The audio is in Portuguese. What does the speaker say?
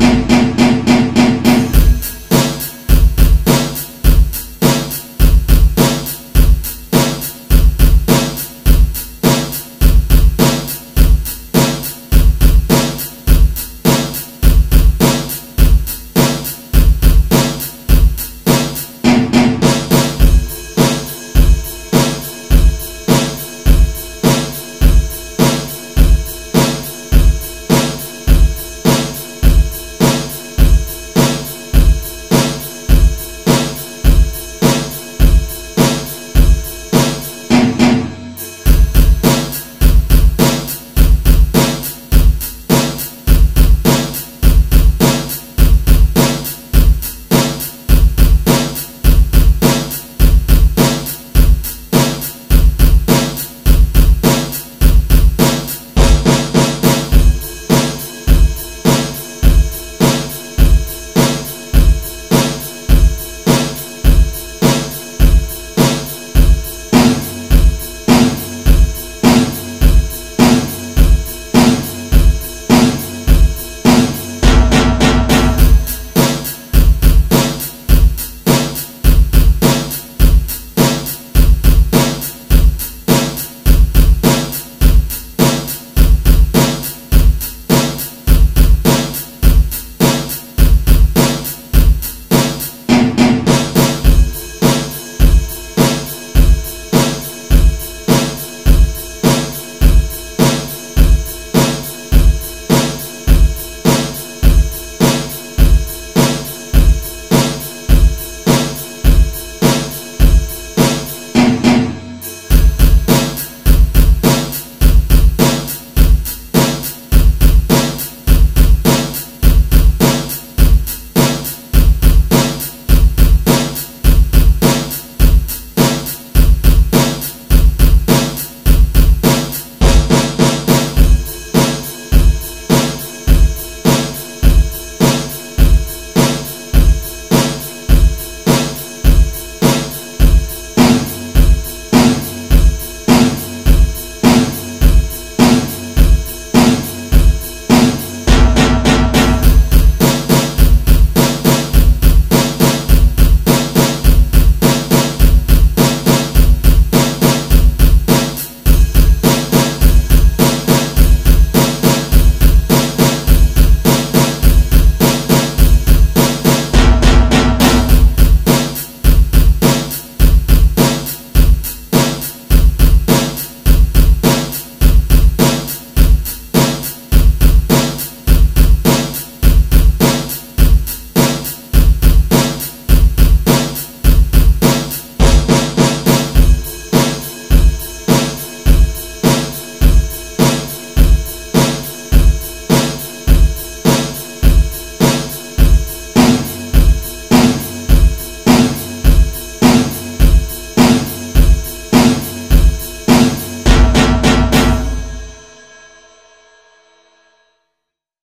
Música